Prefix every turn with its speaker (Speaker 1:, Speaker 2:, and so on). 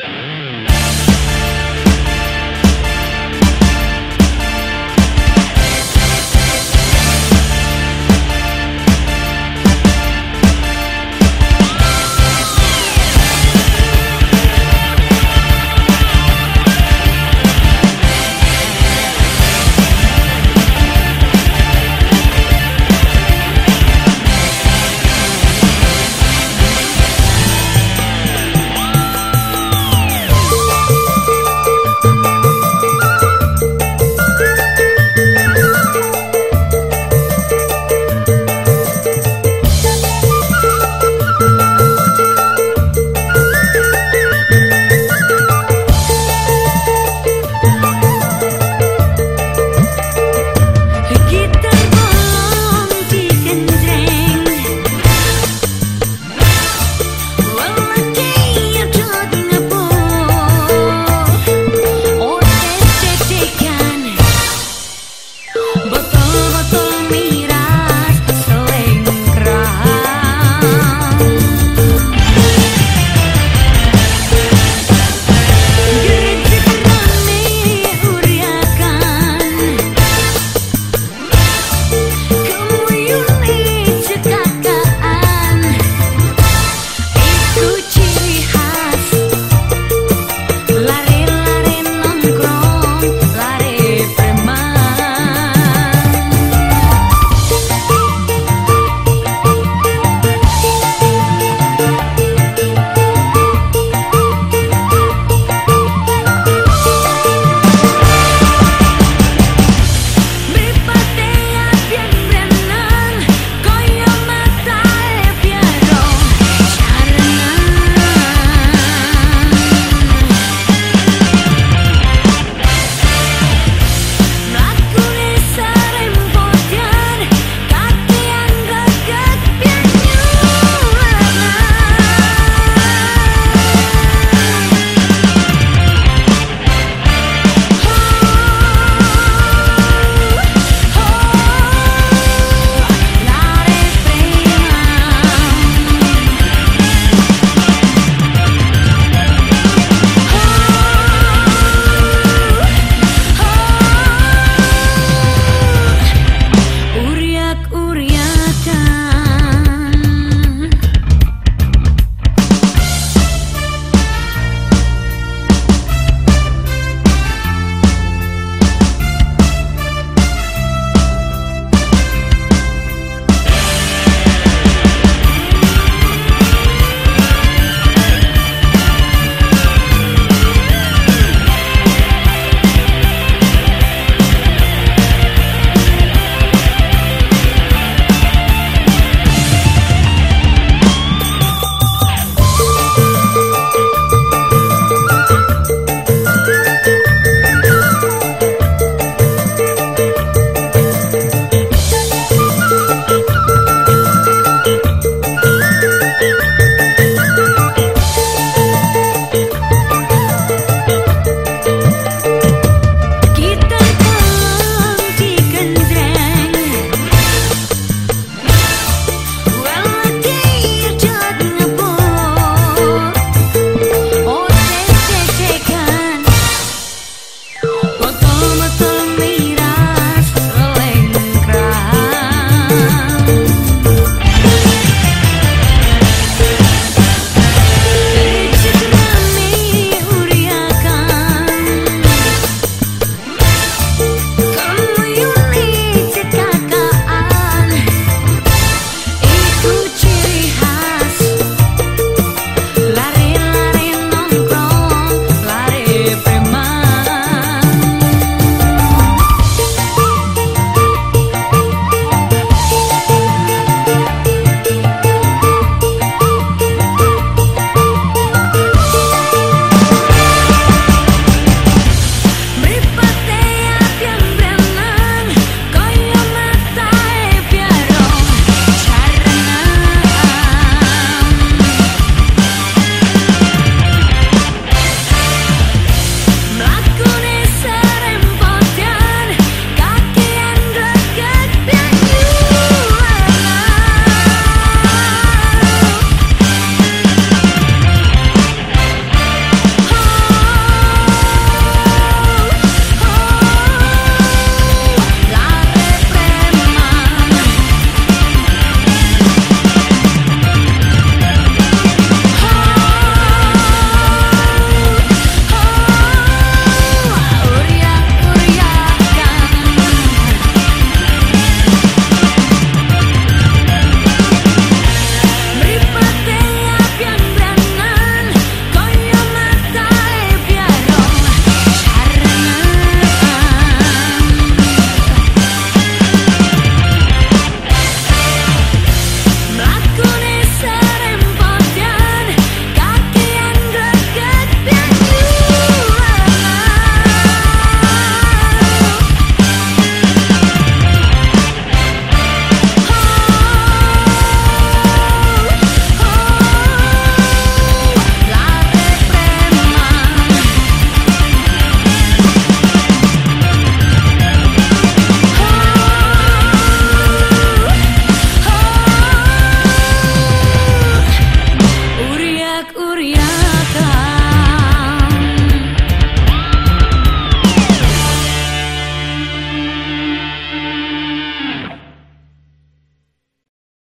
Speaker 1: Yeah.